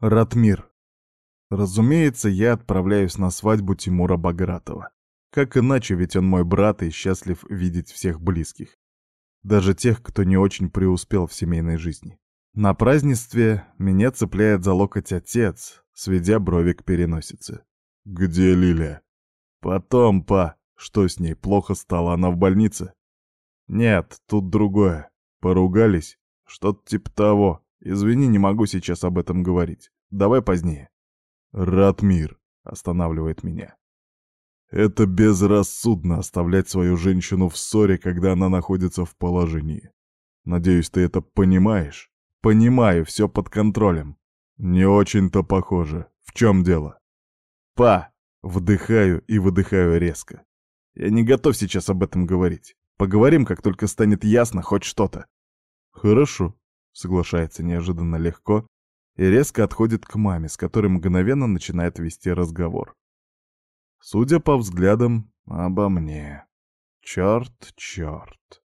Ратмир. Разумеется, я отправляюсь на свадьбу Тимура Багратова. Как иначе, ведь он мой брат и счастлив видеть всех близких. Даже тех, кто не очень преуспел в семейной жизни. На празднестве меня цепляет за локоть отец, сведя брови к переносице. «Где Лиля?» «Потом, па. Что с ней, плохо стало? Она в больнице?» «Нет, тут другое. Поругались? Что-то типа того. Извини, не могу сейчас об этом говорить. Давай позднее. Ратмир останавливает меня. Это безрассудно оставлять свою женщину в ссоре, когда она находится в положении. Надеюсь, ты это понимаешь? Понимаю, все под контролем. Не очень-то похоже. В чем дело? Па! Вдыхаю и выдыхаю резко. Я не готов сейчас об этом говорить. Поговорим, как только станет ясно хоть что-то. Хорошо, соглашается неожиданно легко и резко отходит к маме, с которой мгновенно начинает вести разговор. Судя по взглядам, обо мне. Черт, черт.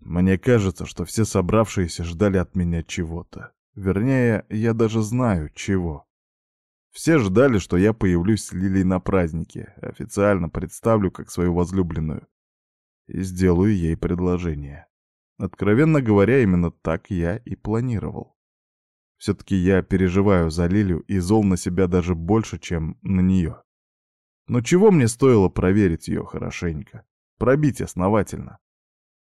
Мне кажется, что все собравшиеся ждали от меня чего-то. Вернее, я даже знаю, чего. Все ждали, что я появлюсь с Лилей на празднике, официально представлю как свою возлюбленную и сделаю ей предложение. Откровенно говоря, именно так я и планировал. Все-таки я переживаю за Лилю и зол на себя даже больше, чем на нее. Но чего мне стоило проверить ее хорошенько? Пробить основательно.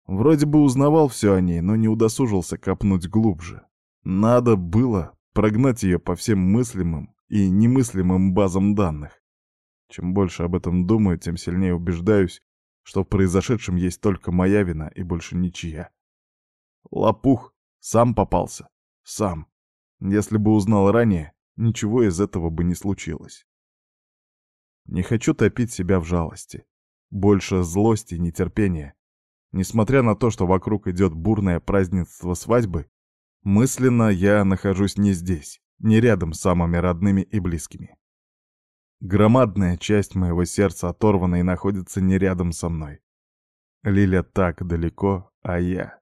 Вроде бы узнавал все о ней, но не удосужился копнуть глубже. Надо было прогнать ее по всем мыслимым и немыслимым базам данных. Чем больше об этом думаю, тем сильнее убеждаюсь, что в произошедшем есть только моя вина и больше ничья. Лопух сам попался. Сам. Если бы узнал ранее, ничего из этого бы не случилось. Не хочу топить себя в жалости. Больше злости и нетерпения. Несмотря на то, что вокруг идет бурное празднество свадьбы, мысленно я нахожусь не здесь, не рядом с самыми родными и близкими. Громадная часть моего сердца оторвана и находится не рядом со мной. Лиля так далеко, а я...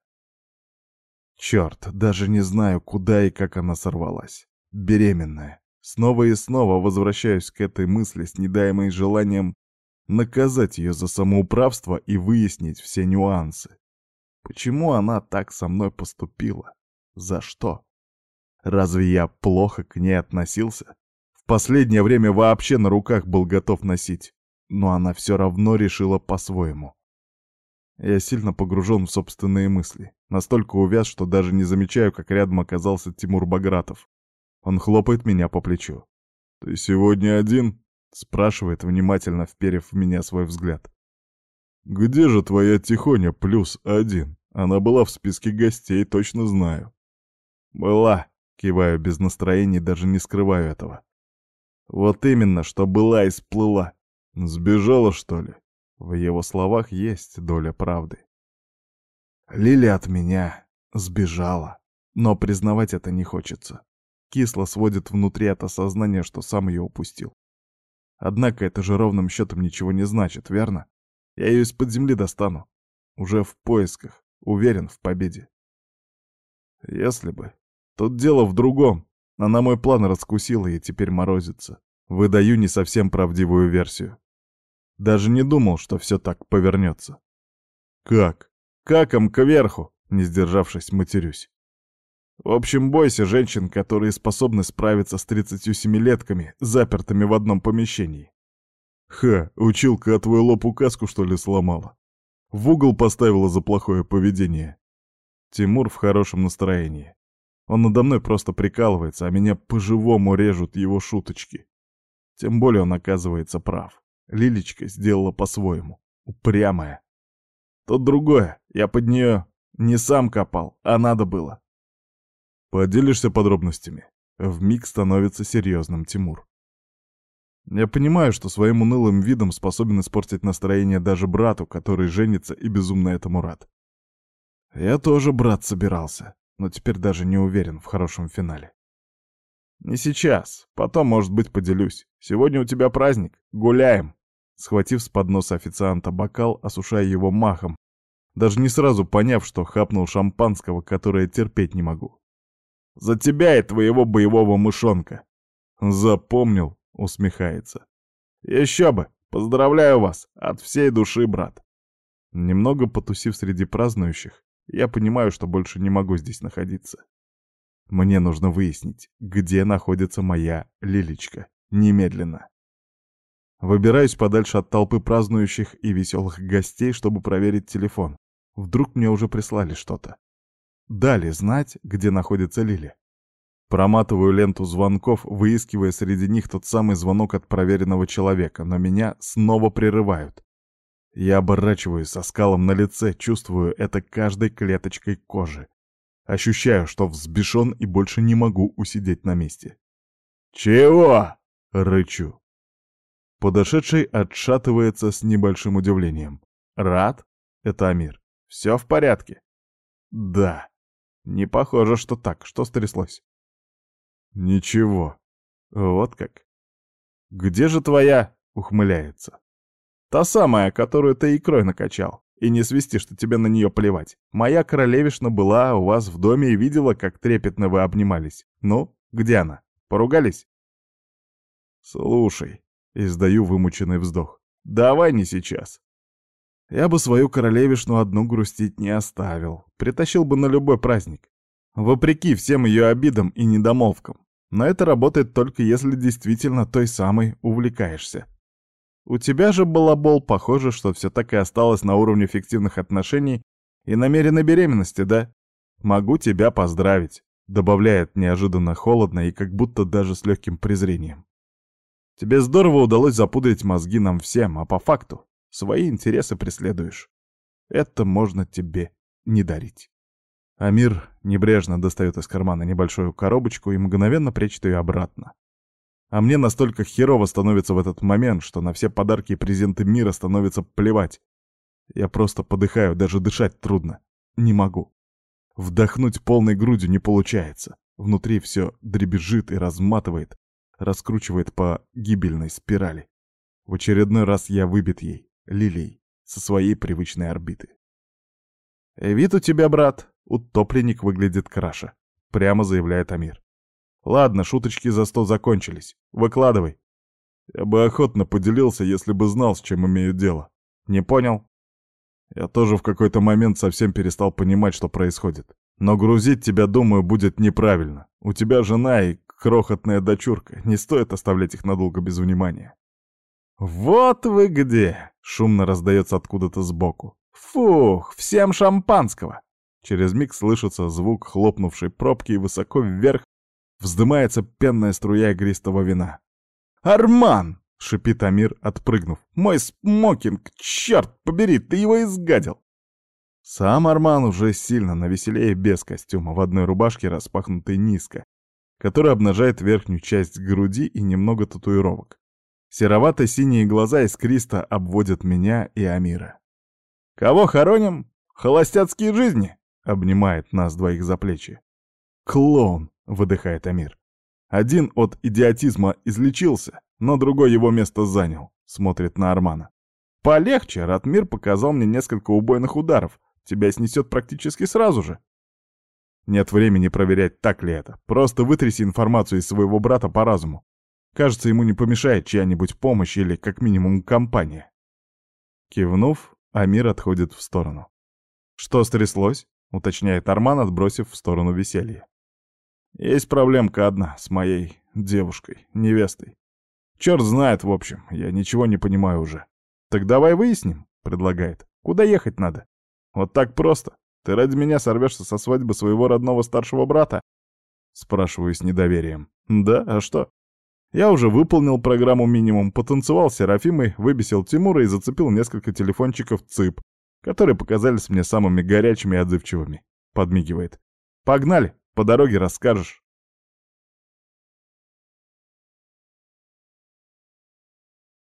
Черт, даже не знаю, куда и как она сорвалась. Беременная. Снова и снова возвращаюсь к этой мысли с недаемой желанием наказать ее за самоуправство и выяснить все нюансы. Почему она так со мной поступила? За что? Разве я плохо к ней относился? В последнее время вообще на руках был готов носить, но она все равно решила по-своему. Я сильно погружен в собственные мысли, настолько увяз, что даже не замечаю, как рядом оказался Тимур Багратов. Он хлопает меня по плечу. «Ты сегодня один?» — спрашивает, внимательно вперев в меня свой взгляд. «Где же твоя Тихоня плюс один? Она была в списке гостей, точно знаю». «Была», — киваю без настроения, даже не скрываю этого. Вот именно, что была и сплыла. Сбежала, что ли? В его словах есть доля правды. Лили от меня сбежала, но признавать это не хочется. Кисло сводит внутри от осознания, что сам ее упустил. Однако это же ровным счетом ничего не значит, верно? Я ее из-под земли достану. Уже в поисках, уверен в победе. Если бы. Тут дело в другом. Она мой план раскусила и теперь морозится. Выдаю не совсем правдивую версию. Даже не думал, что все так повернется. Как? Каком кверху? Не сдержавшись, матерюсь. В общем, бойся женщин, которые способны справиться с 37-летками, запертыми в одном помещении. Ха, училка, а твой лоб указку, что ли, сломала? В угол поставила за плохое поведение. Тимур в хорошем настроении. Он надо мной просто прикалывается, а меня по-живому режут его шуточки. Тем более он оказывается прав. Лилечка сделала по-своему. Упрямая. То другое. Я под нее не сам копал, а надо было. Поделишься подробностями. В Вмиг становится серьезным Тимур. Я понимаю, что своим унылым видом способен испортить настроение даже брату, который женится и безумно этому рад. Я тоже брат собирался но теперь даже не уверен в хорошем финале. «Не сейчас. Потом, может быть, поделюсь. Сегодня у тебя праздник. Гуляем!» Схватив с подноса официанта бокал, осушая его махом, даже не сразу поняв, что хапнул шампанского, которое терпеть не могу. «За тебя и твоего боевого мышонка!» «Запомнил!» — усмехается. «Еще бы! Поздравляю вас! От всей души, брат!» Немного потусив среди празднующих, я понимаю, что больше не могу здесь находиться. Мне нужно выяснить, где находится моя Лилечка. Немедленно. Выбираюсь подальше от толпы празднующих и веселых гостей, чтобы проверить телефон. Вдруг мне уже прислали что-то. Дали знать, где находится Лили. Проматываю ленту звонков, выискивая среди них тот самый звонок от проверенного человека, но меня снова прерывают. Я оборачиваюсь со скалом на лице, чувствую это каждой клеточкой кожи. Ощущаю, что взбешен и больше не могу усидеть на месте. «Чего?» — рычу. Подошедший отшатывается с небольшим удивлением. «Рад?» — это Амир. «Все в порядке?» «Да. Не похоже, что так. Что стряслось?» «Ничего. Вот как». «Где же твоя?» — ухмыляется. Та самая, которую ты икрой накачал. И не свисти, что тебе на нее плевать. Моя королевишна была у вас в доме и видела, как трепетно вы обнимались. Ну, где она? Поругались? Слушай, издаю вымученный вздох. Давай не сейчас. Я бы свою королевишну одну грустить не оставил. Притащил бы на любой праздник. Вопреки всем ее обидам и недомолвкам. Но это работает только если действительно той самой увлекаешься. У тебя же, балабол, похоже, что все так и осталось на уровне фиктивных отношений и намеренной беременности, да? Могу тебя поздравить», — добавляет неожиданно холодно и как будто даже с легким презрением. «Тебе здорово удалось запудрить мозги нам всем, а по факту свои интересы преследуешь. Это можно тебе не дарить». Амир небрежно достает из кармана небольшую коробочку и мгновенно прячет ее обратно. А мне настолько херово становится в этот момент, что на все подарки и презенты мира становится плевать. Я просто подыхаю, даже дышать трудно. Не могу. Вдохнуть полной грудью не получается. Внутри все дребезжит и разматывает, раскручивает по гибельной спирали. В очередной раз я выбит ей, лилией, со своей привычной орбиты. «Вид у тебя, брат, утопленник выглядит краше», — прямо заявляет Амир. Ладно, шуточки за стол закончились. Выкладывай. Я бы охотно поделился, если бы знал, с чем имею дело. Не понял? Я тоже в какой-то момент совсем перестал понимать, что происходит. Но грузить тебя, думаю, будет неправильно. У тебя жена и крохотная дочурка. Не стоит оставлять их надолго без внимания. «Вот вы где!» — шумно раздается откуда-то сбоку. «Фух, всем шампанского!» Через миг слышится звук хлопнувшей пробки и высоко вверх Вздымается пенная струя игристого вина. «Арман!» — шипит Амир, отпрыгнув. «Мой смокинг! Черт побери, ты его изгадил!» Сам Арман уже сильно навеселее без костюма, в одной рубашке распахнутой низко, которая обнажает верхнюю часть груди и немного татуировок. Серовато-синие глаза искристо обводят меня и Амира. «Кого хороним? Холостяцкие жизни!» — обнимает нас двоих за плечи. «Клоун! — выдыхает Амир. «Один от идиотизма излечился, но другой его место занял», — смотрит на Армана. «Полегче, Ратмир показал мне несколько убойных ударов. Тебя снесет практически сразу же». Нет времени проверять, так ли это. Просто вытряси информацию из своего брата по разуму. Кажется, ему не помешает чья-нибудь помощь или, как минимум, компания. Кивнув, Амир отходит в сторону. «Что стряслось?» — уточняет Арман, отбросив в сторону веселье. Есть проблемка одна с моей девушкой, невестой. Черт знает, в общем, я ничего не понимаю уже. Так давай выясним, предлагает. Куда ехать надо? Вот так просто. Ты ради меня сорвешься со свадьбы своего родного старшего брата? Спрашиваю с недоверием. Да, а что? Я уже выполнил программу минимум, потанцевал с Серафимой, выбесил Тимура и зацепил несколько телефончиков ЦИП, которые показались мне самыми горячими и отзывчивыми. Подмигивает. Погнали! по дороге расскажешь».